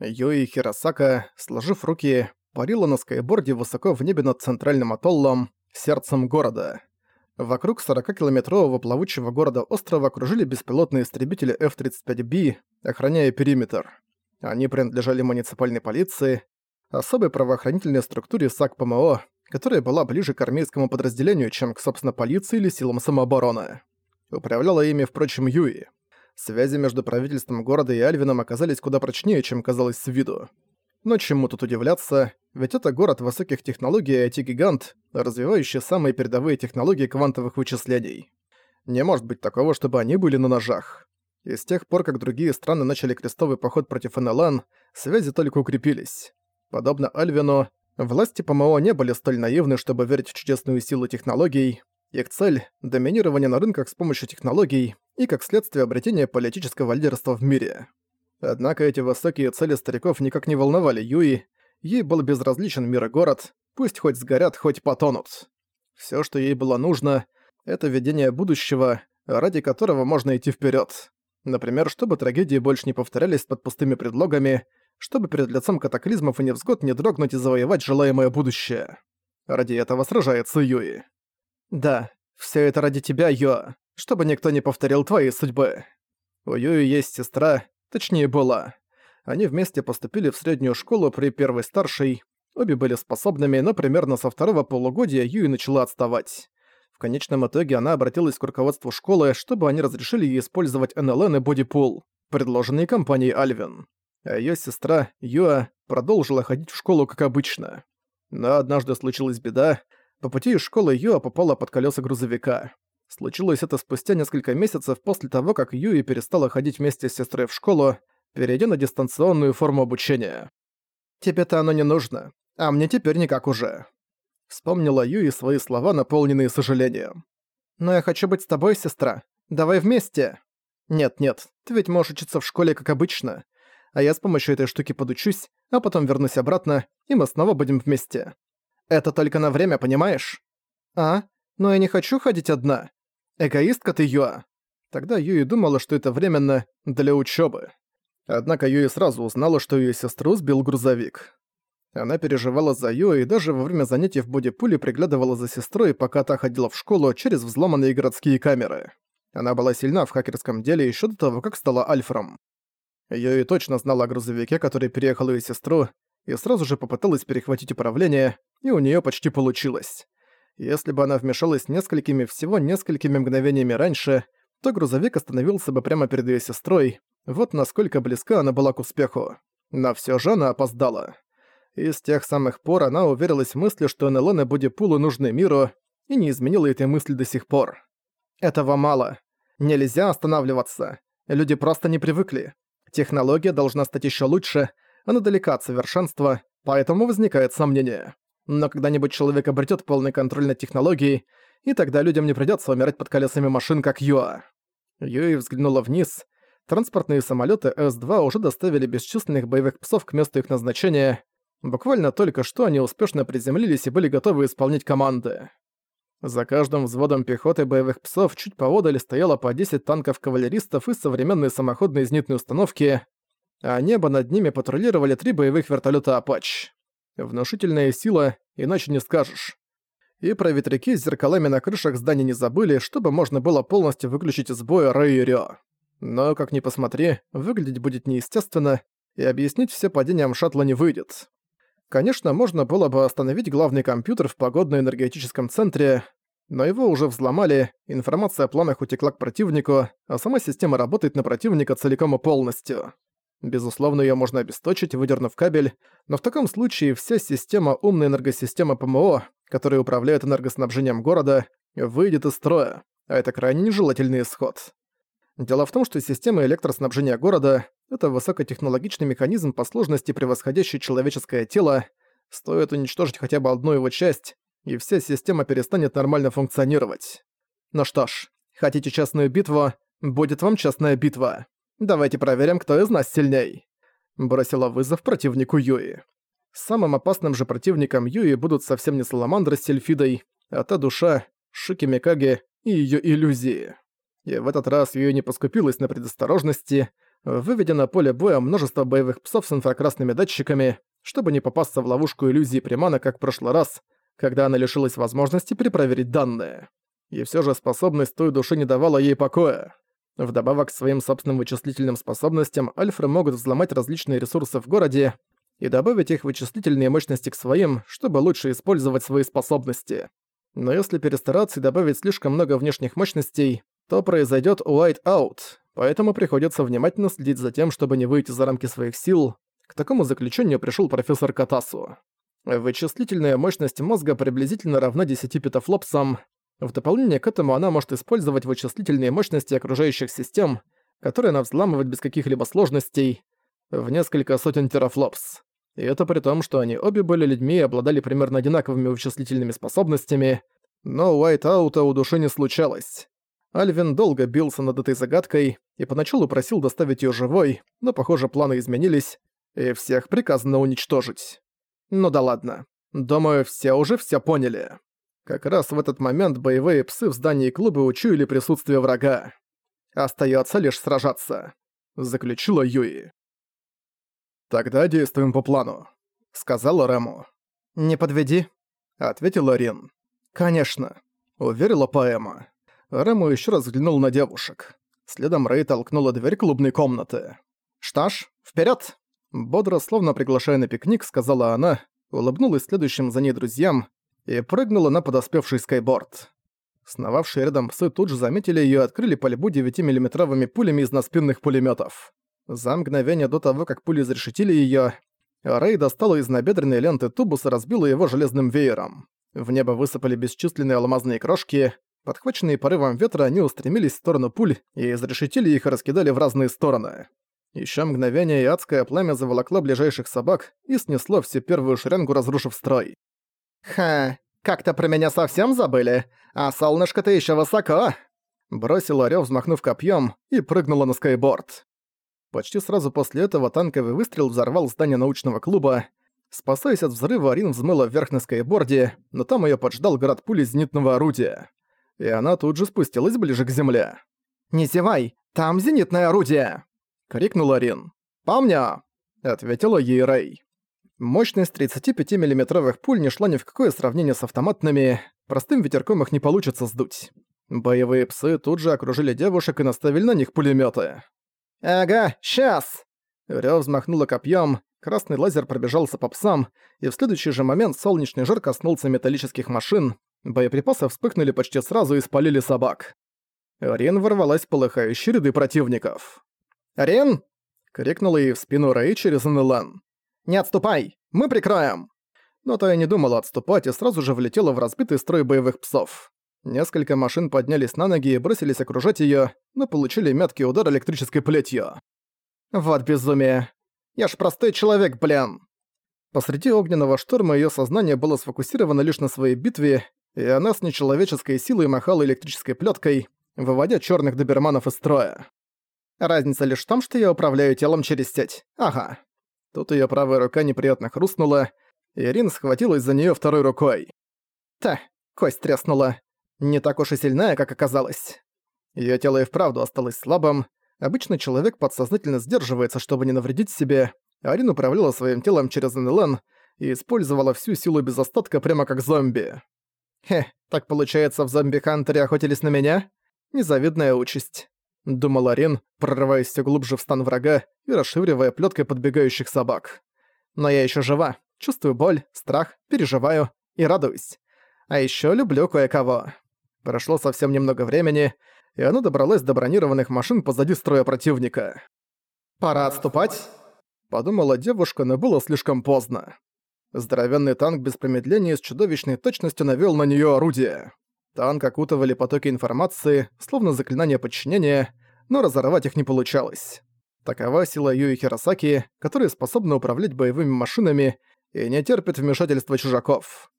Юи Хиросака, сложив руки, парила на скайборде высоко в небе над центральным атоллом, сердцем города. Вокруг 40-километрового плавучего города острова окружили беспилотные истребители F-35B, охраняя периметр. Они принадлежали муниципальной полиции, особой правоохранительной структуре САК-ПМО, которая была ближе к армейскому подразделению, чем к, собственно, полиции или силам самообороны. Управляла ими, впрочем, Юи. Связи между правительством города и Альвином оказались куда прочнее, чем казалось с виду. Но чему тут удивляться, ведь это город высоких технологий и IT-гигант, развивающий самые передовые технологии квантовых вычислений. Не может быть такого, чтобы они были на ножах. И с тех пор, как другие страны начали крестовый поход против НЛН, связи только укрепились. Подобно Альвину, власти ПМО не были столь наивны, чтобы верить в чудесную силу технологий, их цель – доминирование на рынках с помощью технологий и, как следствие, обретение политического лидерства в мире. Однако эти высокие цели стариков никак не волновали Юи, ей был безразличен мир и город, пусть хоть сгорят, хоть потонут. Все, что ей было нужно – это видение будущего, ради которого можно идти вперед. Например, чтобы трагедии больше не повторялись под пустыми предлогами, чтобы перед лицом катаклизмов и невзгод не дрогнуть и завоевать желаемое будущее. Ради этого сражается Юи. Да, все это ради тебя, Йо, чтобы никто не повторил твоей судьбы. У Юи есть сестра, точнее была. Они вместе поступили в среднюю школу при первой старшей. Обе были способными, но примерно со второго полугодия Юи начала отставать. В конечном итоге она обратилась к руководству школы, чтобы они разрешили ей использовать НЛН и бодипул, предложенные компанией Альвин. А её сестра, Юа, продолжила ходить в школу как обычно. Но однажды случилась беда, по пути из школы Юа попала под колеса грузовика. Случилось это спустя несколько месяцев после того, как Юи перестала ходить вместе с сестрой в школу, перейдя на дистанционную форму обучения. «Тебе-то оно не нужно, а мне теперь никак уже». Вспомнила Юи свои слова, наполненные сожалением. «Но я хочу быть с тобой, сестра. Давай вместе». «Нет-нет, ты ведь можешь учиться в школе, как обычно. А я с помощью этой штуки подучусь, а потом вернусь обратно, и мы снова будем вместе. Это только на время, понимаешь? А? Но я не хочу ходить одна. Эгоистка ты, Юа. Тогда Юи думала, что это временно для учебы. Однако Юи сразу узнала, что ее сестру сбил грузовик. Она переживала за Юи и даже во время занятий в бодипуле приглядывала за сестрой, пока та ходила в школу через взломанные городские камеры. Она была сильна в хакерском деле еще до того, как стала альфром. Юи точно знала о грузовике, который переехал ее сестру, и сразу же попыталась перехватить управление, и у нее почти получилось. Если бы она вмешалась несколькими, всего несколькими мгновениями раньше, то грузовик остановился бы прямо перед ее сестрой, вот насколько близка она была к успеху. Но все же она опоздала. И с тех самых пор она уверилась в мысли, что НЛН и Бодипулу нужны миру, и не изменила этой мысли до сих пор. Этого мало. Нельзя останавливаться. Люди просто не привыкли. Технология должна стать еще лучше, она далека от совершенства, поэтому возникает сомнение. Но когда-нибудь человек обретет полный контроль над технологией, и тогда людям не придется умирать под колесами машин, как Юа. Юи взглянула вниз. Транспортные самолеты С-2 уже доставили бесчисленных боевых псов к месту их назначения. Буквально только что они успешно приземлились и были готовы исполнять команды. За каждым взводом пехоты боевых псов чуть поодаль стояло по 10 танков-кавалеристов и современные самоходные зенитные установки, а небо над ними патрулировали три боевых вертолета «Апач». Внушительная сила, иначе не скажешь. И про ветряки с зеркалами на крышах зданий не забыли, чтобы можно было полностью выключить из боя Рэй и Рё. Но, как ни посмотри, выглядеть будет неестественно, и объяснить все падением шаттла не выйдет. Конечно, можно было бы остановить главный компьютер в погодно-энергетическом центре, но его уже взломали, информация о планах утекла к противнику, а сама система работает на противника целиком и полностью. Безусловно, ее можно обесточить, выдернув кабель, но в таком случае вся система умная энергосистема ПМО, которая управляет энергоснабжением города, выйдет из строя, а это крайне нежелательный исход. Дело в том, что система электроснабжения города — это высокотехнологичный механизм по сложности, превосходящий человеческое тело, стоит уничтожить хотя бы одну его часть, и вся система перестанет нормально функционировать. Ну что ж, хотите честную битву, будет вам честная битва. Давайте проверим, кто из нас сильней. Бросила вызов противнику Юи. Самым опасным же противником Юи будут совсем не Саламандра с Сельфидой, а та душа, Шики Микаге и её иллюзии. И в этот раз Юи не поскупилась на предосторожности, выведя на поле боя множество боевых псов с инфракрасными датчиками, чтобы не попасться в ловушку иллюзии примана, как в прошлый раз, когда она лишилась возможности перепроверить данные. И все же способность той души не давала ей покоя. Вдобавок к своим собственным вычислительным способностям, альфры могут взломать различные ресурсы в городе и добавить их вычислительные мощности к своим, чтобы лучше использовать свои способности. Но если перестараться и добавить слишком много внешних мощностей, то произойдет white-out, поэтому приходится внимательно следить за тем, чтобы не выйти за рамки своих сил. К такому заключению пришел профессор Катасу. Вычислительная мощность мозга приблизительно равна 10 петафлопсам. В дополнение к этому она может использовать вычислительные мощности окружающих систем, которые она взламывает без каких-либо сложностей, в несколько сотен терафлопс. И это при том, что они обе были людьми и обладали примерно одинаковыми вычислительными способностями, но Уайт-аута у души не случалось. Альвин долго бился над этой загадкой и поначалу просил доставить её живой, но, похоже, планы изменились, и всех приказано уничтожить. Ну да ладно. Думаю, все уже все поняли. Как раз в этот момент боевые псы в здании клуба учуяли присутствие врага. Остаётся лишь сражаться. Заключила Юи. «Тогда действуем по плану», — сказала Рэму. «Не подведи», — ответила Рин. «Конечно», — уверила поэма. Рэму ещё раз взглянул на девушек. Следом Рэй толкнула дверь клубной комнаты. «Что ж, вперёд!» Бодро, словно приглашая на пикник, сказала она, улыбнулась следующим за ней друзьям и прыгнула на подоспевший скайборд. Сновавшие рядом псы тут же заметили её и открыли пальбу 9-миллиметровыми пулями из наспинных пулемётов. За мгновение до того, как пули зарешетили её, Рэй достала из набедренной ленты тубус и разбила его железным веером. В небо высыпали бесчисленные алмазные крошки. Подхваченные порывом ветра, они устремились в сторону пуль и изрешетили их и раскидали в разные стороны. Ещё мгновение и адское пламя заволокло ближайших собак и снесло всю первую шеренгу, разрушив строй. «Ха, как-то про меня совсем забыли, а солнышко-то ещё высоко!» Бросила Орёв, взмахнув копьём, и прыгнула на скайборд. Почти сразу после этого танковый выстрел взорвал здание научного клуба. Спасаясь от взрыва, Арин взмыла вверх на скейборде, но там её поджидал град пули зенитного орудия. И она тут же спустилась ближе к земле. «Не зевай! Там зенитное орудие!» — крикнул Арин. «Помню!» — ответила ей Рэй. Мощность 35 миллиметровых пуль не шла ни в какое сравнение с автоматными, простым ветерком их не получится сдуть. Боевые псы тут же окружили девушек и наставили на них пулемёты. «Ага, сейчас!» Рёв взмахнула копьем, красный лазер пробежался по псам, и в следующий же момент солнечный жир коснулся металлических машин, боеприпасы вспыхнули почти сразу и спалили собак. Рин ворвалась в полыхающие ряды противников. «Рин!» — крикнула ей в спину Рэй через НЛН. «Не отступай! Мы прикроем!» Но та и не думала отступать и сразу же влетела в разбитый строй боевых псов. Несколько машин поднялись на ноги и бросились окружать её, но получили меткий удар электрической плетью. Вот безумие. Я ж простой человек, блин. Посреди огненного шторма её сознание было сфокусировано лишь на своей битве, и она с нечеловеческой силой махала электрической плёткой, выводя чёрных доберманов из строя. Разница лишь в том, что я управляю телом через сеть. Ага. Тут её правая рука неприятно хрустнула, и Рин схватилась за неё второй рукой. Та, кость треснула. Не так уж и сильная, как оказалось. Её тело и вправду осталось слабым. Обычно человек подсознательно сдерживается, чтобы не навредить себе. Арин управляла своим телом через НЛН и использовала всю силу без остатка прямо как зомби. «Хе, так получается, в зомби-хантере охотились на меня? Незавидная участь», — думал Арин, прорываясь всё глубже в стан врага и расшивривая плёткой подбегающих собак. «Но я ещё жива, чувствую боль, страх, переживаю и радуюсь. А ещё люблю кое-кого». Прошло совсем немного времени, и она добралась до бронированных машин позади строя противника. «Пора отступать», — подумала девушка, но было слишком поздно. Здоровенный танк без промедления с чудовищной точностью навёл на неё орудие. Танк окутывали потоки информации, словно заклинание подчинения, но разорвать их не получалось. Такова сила Юи Хиросаки, которая способна управлять боевыми машинами и не терпит вмешательства чужаков.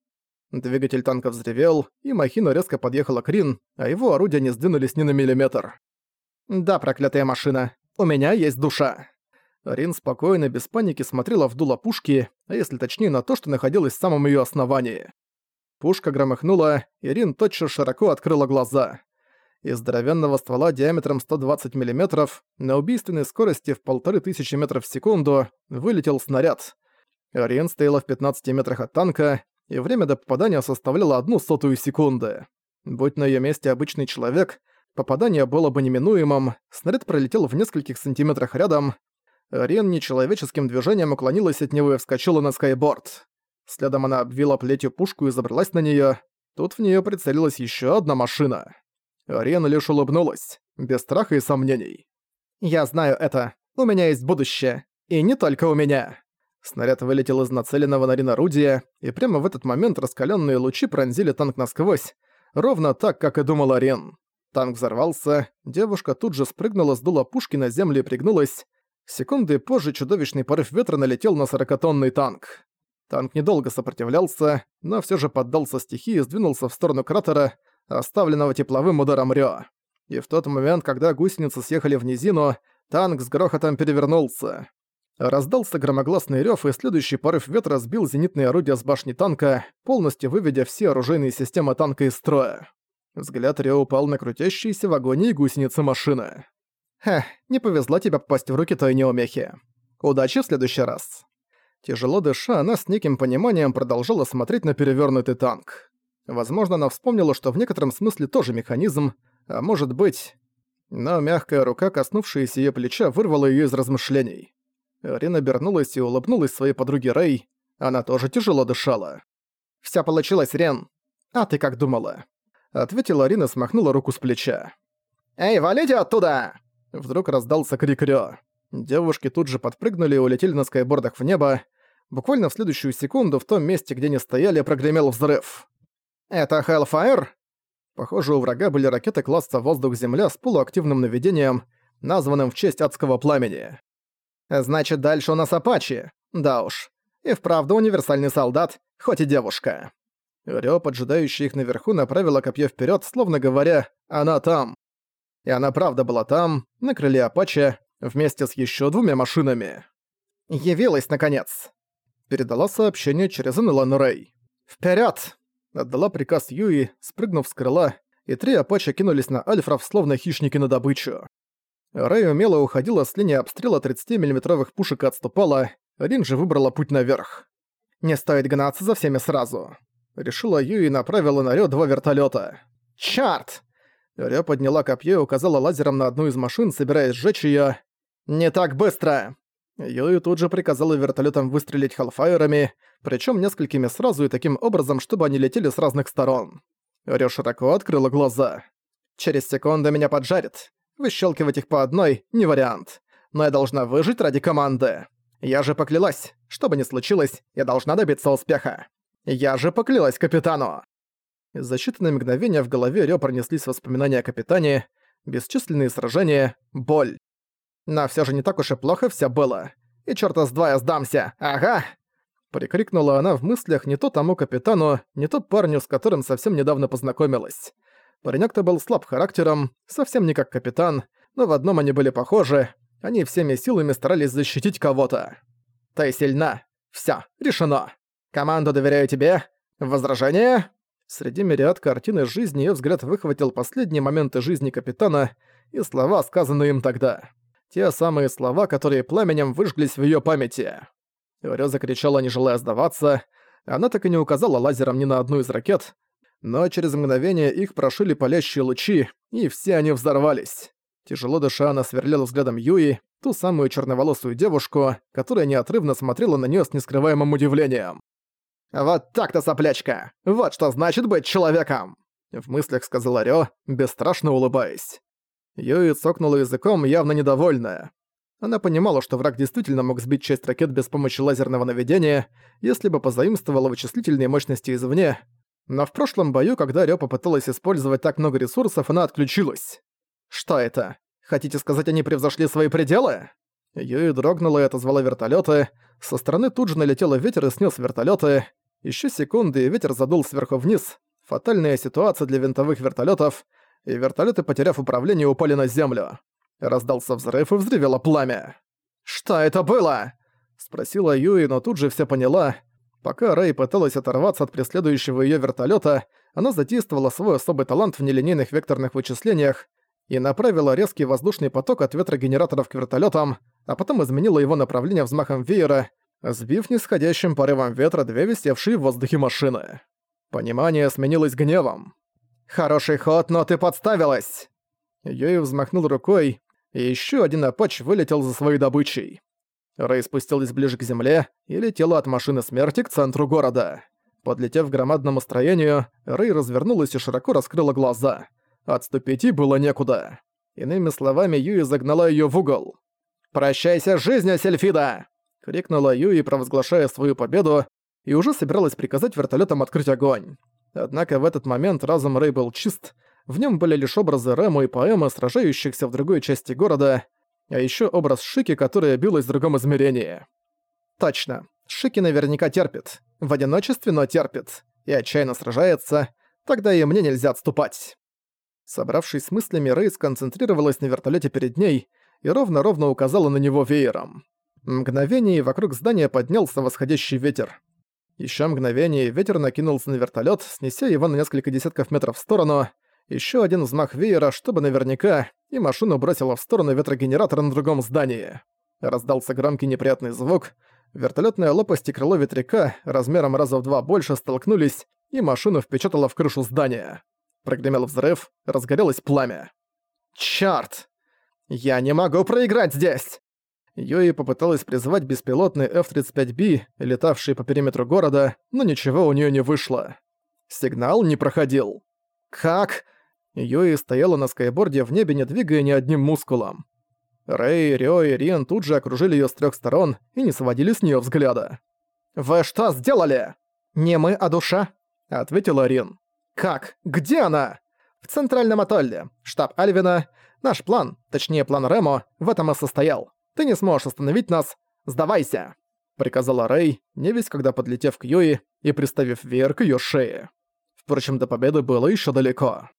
Двигатель танка взревел, и махина резко подъехала к Рин, а его орудия не сдвинулись ни на миллиметр. «Да, проклятая машина, у меня есть душа». Рин спокойно, без паники смотрела в дуло пушки, а если точнее на то, что находилось в самом её основании. Пушка громыхнула, и Рин тотчас широко открыла глаза. из здоровенного ствола диаметром 120 мм на убийственной скорости в 1500 метров в секунду вылетел снаряд. Рен стояла в 15 метрах от танка, и время до попадания составляло одну сотую секунды. Будь на её месте обычный человек, попадание было бы неминуемым, снаряд пролетел в нескольких сантиметрах рядом. Рен нечеловеческим движением уклонилась от него и вскочила на скайборд. Следом она обвила плетью пушку и забралась на неё. Тут в неё прицелилась ещё одна машина. Рен лишь улыбнулась, без страха и сомнений. «Я знаю это. У меня есть будущее. И не только у меня». Снаряд вылетел из нацеленного на Рин орудия, и прямо в этот момент раскаленные лучи пронзили танк насквозь, ровно так, как и думал Рен. Танк взорвался, девушка тут же спрыгнула с дула пушки на землю и пригнулась. Секунды позже чудовищный порыв ветра налетел на сорокатонный танк. Танк недолго сопротивлялся, но все же поддался стихии и сдвинулся в сторону кратера, оставленного тепловым ударом Рё. И в тот момент, когда гусеницы съехали в низину, танк с грохотом перевернулся. Раздался громогласный рёв, и следующий порыв ветра сбил зенитные орудия с башни танка, полностью выведя все оружейные системы танка из строя. Взгляд Рио упал на крутящиеся в агонии гусеницы машины. «Хе, не повезло тебе попасть в руки той неумехи. Удачи в следующий раз». Тяжело дыша, она с неким пониманием продолжала смотреть на перевернутый танк. Возможно, она вспомнила, что в некотором смысле тоже механизм, а может быть... Но мягкая рука, коснувшаяся её плеча, вырвала её из размышлений. Рин обернулась и улыбнулась своей подруге Рэй. Она тоже тяжело дышала. «Всё получилось, Рен. А ты как думала?» Ответила Рин смахнула руку с плеча. «Эй, валите оттуда!» Вдруг раздался крик Рё. Девушки тут же подпрыгнули и улетели на скайбордах в небо. Буквально в следующую секунду в том месте, где они стояли, прогремел взрыв. «Это Hellfire?» Похоже, у врага были ракеты класса «Воздух-Земля» с полуактивным наведением, названным в честь адского пламени. Значит, дальше у нас Апачи. Да уж. И вправду универсальный солдат, хоть и девушка. Рё, поджидающая их наверху, направила копье вперед, словно говоря «Она там». И она правда была там, на крыле Апачи, вместе с еще двумя машинами. «Явилась, наконец!» Передала сообщение через Энелан Рэй. «Вперёд!» Отдала приказ Юи, спрыгнув с крыла, и три Апачи кинулись на Альфров, словно хищники на добычу. Рэй умело уходила с линии обстрела 30 миллиметровых пушек и отступала, Рин же выбрала путь наверх. «Не стоит гнаться за всеми сразу», — решила Юи и направила на Рё два вертолета. «Чёрт!» Рё подняла копье и указала лазером на одну из машин, собираясь сжечь её. «Не так быстро!» Юи тут же приказала вертолетам выстрелить халфайерами, причем несколькими сразу и таким образом, чтобы они летели с разных сторон. Рё широко открыла глаза. «Через секунду меня поджарит. Выщелкивать их по одной – не вариант. Но я должна выжить ради команды. Я же поклялась, что бы ни случилось, я должна добиться успеха. Я же поклялась капитану. За считанные мгновения в голове Рё пронеслись воспоминания о капитане, бесчисленные сражения, боль. Но всё же не так уж и плохо всё было. И чёрта с два я сдамся, ага! Прикрикнула она в мыслях не то тому капитану, не то парню, с которым совсем недавно познакомилась. Паренёк-то был слаб характером, совсем не как капитан, но в одном они были похожи. Они всеми силами старались защитить кого-то. Ты сильна. Всё, решено. Команду доверяю тебе. Возражение? Среди мириад картин из жизни её взгляд выхватил последние моменты жизни капитана и слова, сказанные им тогда. Те самые слова, которые пламенем выжглись в её памяти. Рё закричала, не желая сдаваться. Она так и не указала лазером ни на одну из ракет, но через мгновение их прошили палящие лучи, и все они взорвались. Тяжело дыша, она сверлила взглядом Юи, ту самую черноволосую девушку, которая неотрывно смотрела на нее с нескрываемым удивлением. «Вот так-то, соплячка! Вот что значит быть человеком!» В мыслях сказала Рё, бесстрашно улыбаясь. Юи цокнула языком, явно недовольная. Она понимала, что враг действительно мог сбить часть ракет без помощи лазерного наведения, если бы позаимствовала вычислительные мощности извне, но в прошлом бою, когда Рё попыталась использовать так много ресурсов, она отключилась. Что это? Хотите сказать, они превзошли свои пределы? Юи дрогнула и отозвала вертолеты. Со стороны тут же налетел ветер и снес вертолеты. Еще секунды, и ветер задул сверху вниз. Фатальная ситуация для винтовых вертолетов, и вертолеты, потеряв управление, упали на землю. Раздался взрыв и взревело пламя. «Что это было?» — спросила Юи, но тут же все поняла. Пока Рэй пыталась оторваться от преследующего её вертолёта, она задействовала свой особый талант в нелинейных векторных вычислениях и направила резкий воздушный поток от ветрогенераторов к вертолетам, а потом изменила его направление взмахом веера, сбив нисходящим порывом ветра две висевшие в воздухе машины. Понимание сменилось гневом. «Хороший ход, но ты подставилась!» Юи взмахнул рукой, и еще один Апач вылетел за своей добычей. Рэй спустилась ближе к земле и летела от машины смерти к центру города. Подлетев к громадному строению, Рэй развернулась и широко раскрыла глаза. Отступить ей было некуда. Иными словами, Юи загнала её в угол. «Прощайся с жизнью, Сельфида!» — крикнула Юи, провозглашая свою победу, и уже собиралась приказать вертолетам открыть огонь. Однако в этот момент разум Рэй был чист, в нем были лишь образы Рэму и поэмы, сражающихся в другой части города, а еще образ Шики, которая билась в другом измерении. Точно, Шики наверняка терпит. В одиночестве, но терпит. И отчаянно сражается. Тогда и мне нельзя отступать. Собравшись с мыслями, Рэй сконцентрировалась на вертолете перед ней и ровно-ровно указала на него веером. Мгновение, вокруг здания поднялся восходящий ветер. Еще мгновение, ветер накинулся на вертолет, снеся его на несколько десятков метров в сторону. Еще один взмах веера, чтобы наверняка, и машину бросило в сторону ветрогенератора на другом здании. Раздался громкий неприятный звук. Вертолетная лопасть и крыло ветряка размером раза в два больше столкнулись, и машину впечатало в крышу здания. Прогремел взрыв, разгорелось пламя. «Чёрт! Я не могу проиграть здесь!» Йои попыталась призывать беспилотный F-35B, летавший по периметру города, но ничего у неё не вышло. Сигнал не проходил. «Как?» Йои стояла на скайборде в небе, не двигая ни одним мускулом. Рэй, Рё и Рин тут же окружили её с трёх сторон и не сводили с неё взгляда. «Вы что сделали?» «Не мы, а душа», — ответила Рин. «Как? Где она?» «В Центральном атолле. Штаб Альвина. Наш план, точнее план Ремо, в этом и состоял. Ты не сможешь остановить нас. Сдавайся!» Приказала Рэй, не весь когда подлетев к Юи и приставив веер к её шее. Впрочем, до победы было ещё далеко.